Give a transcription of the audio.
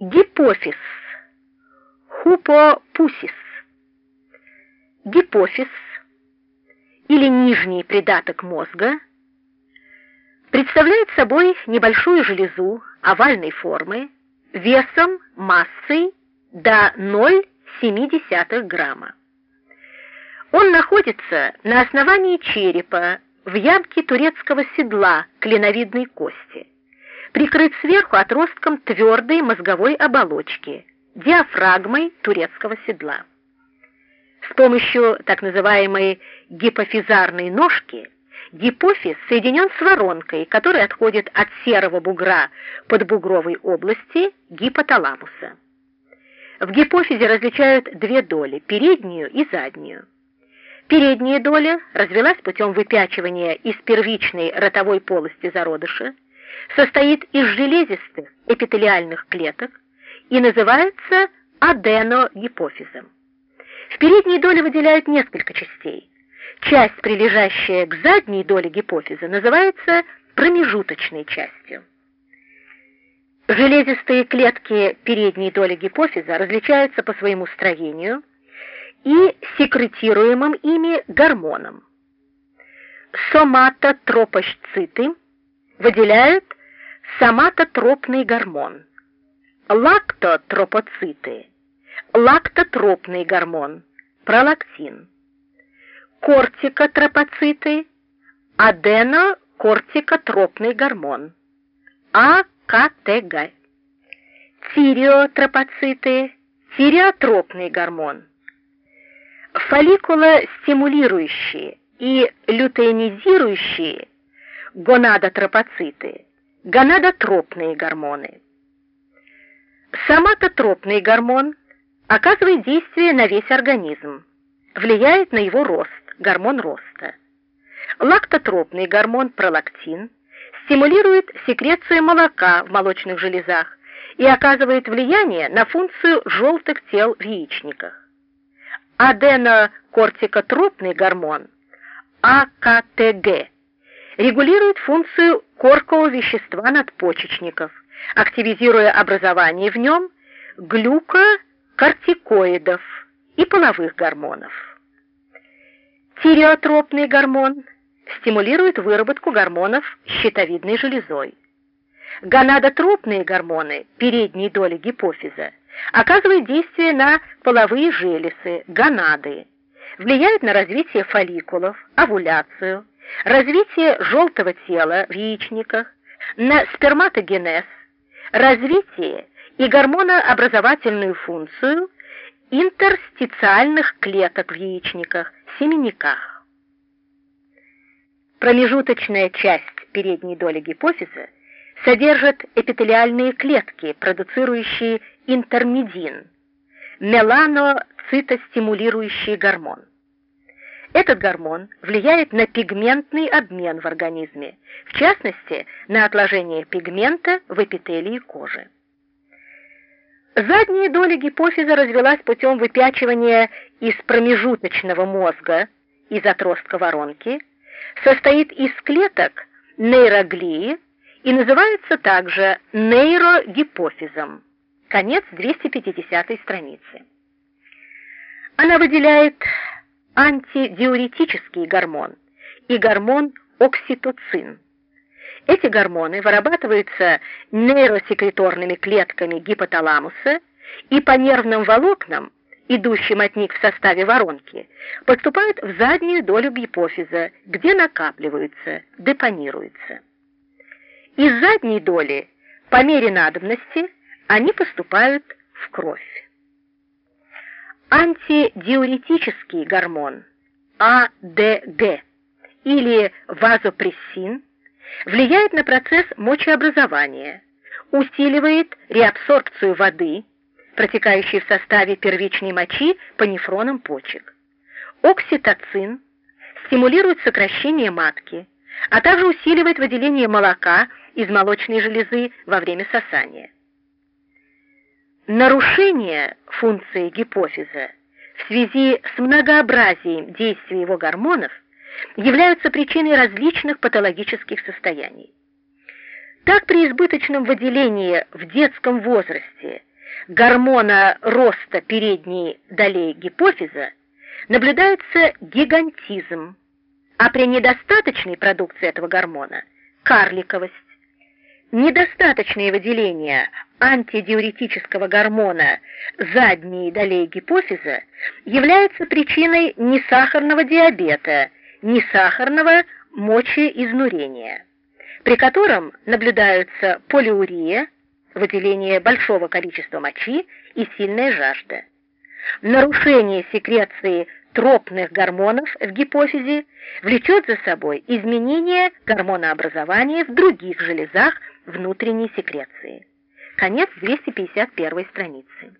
Гипофиз. Хупопусис. Гипофиз или нижний придаток мозга представляет собой небольшую железу овальной формы весом, массой до 0,7 грамма. Он находится на основании черепа в ямке турецкого седла клиновидной кости прикрыт сверху отростком твердой мозговой оболочки, диафрагмой турецкого седла. С помощью так называемой гипофизарной ножки гипофиз соединен с воронкой, которая отходит от серого бугра под бугровой области гипоталамуса. В гипофизе различают две доли – переднюю и заднюю. Передняя доля развилась путем выпячивания из первичной ротовой полости зародыша, состоит из железистых эпителиальных клеток и называется аденогипофизом. В передней доле выделяют несколько частей. Часть, прилежащая к задней доле гипофиза, называется промежуточной частью. Железистые клетки передней доли гипофиза различаются по своему строению и секретируемым ими гормонам. Соматотропощциты выделяют соматотропный гормон, лактотропоциты, лактотропный гормон, пролактин, кортикотропоциты, аденокортикотропный гормон, АКТГ, тиреотропоциты, тиреотропный гормон, фолликулостимулирующие и лютеинизирующие гонадотропоциты, гонадотропные гормоны. Соматотропный гормон оказывает действие на весь организм, влияет на его рост, гормон роста. Лактотропный гормон пролактин стимулирует секрецию молока в молочных железах и оказывает влияние на функцию желтых тел в яичниках. Аденокортикотропный гормон АКТГ регулирует функцию коркового вещества надпочечников, активизируя образование в нем глюкокортикоидов и половых гормонов. Тиреотропный гормон стимулирует выработку гормонов щитовидной железой. Гонадотропные гормоны передней доли гипофиза оказывают действие на половые железы, гонады, влияют на развитие фолликулов, овуляцию, развитие желтого тела в яичниках, на сперматогенез, развитие и гормонообразовательную функцию интерстициальных клеток в яичниках, семенниках. Промежуточная часть передней доли гипофиза содержит эпителиальные клетки, продуцирующие интермедин, меланоцитостимулирующий гормон. Этот гормон влияет на пигментный обмен в организме, в частности, на отложение пигмента в эпителии кожи. Задняя доля гипофиза развилась путем выпячивания из промежуточного мозга, из отростка воронки, состоит из клеток нейроглии и называется также нейрогипофизом. Конец 250 страницы. Она выделяет антидиуретический гормон и гормон окситоцин. Эти гормоны вырабатываются нейросекреторными клетками гипоталамуса и по нервным волокнам, идущим от них в составе воронки, поступают в заднюю долю гипофиза, где накапливаются, депонируются. Из задней доли, по мере надобности, они поступают в кровь. Антидиуретический гормон АДГ или вазопрессин влияет на процесс мочеобразования, усиливает реабсорбцию воды, протекающей в составе первичной мочи по нефронам почек. Окситоцин стимулирует сокращение матки, а также усиливает выделение молока из молочной железы во время сосания. Нарушение функции гипофиза в связи с многообразием действия его гормонов являются причиной различных патологических состояний. Так при избыточном выделении в детском возрасте гормона роста передней долей гипофиза наблюдается гигантизм, а при недостаточной продукции этого гормона – карликовость. Недостаточное выделение антидиуретического гормона задней долей гипофиза является причиной несахарного диабета, несахарного мочеизнурения, при котором наблюдаются полиурия, выделение большого количества мочи и сильная жажда. Нарушение секреции тропных гормонов в гипофизе влечет за собой изменение гормонообразования в других железах внутренней секреции. Конец 251 страницы.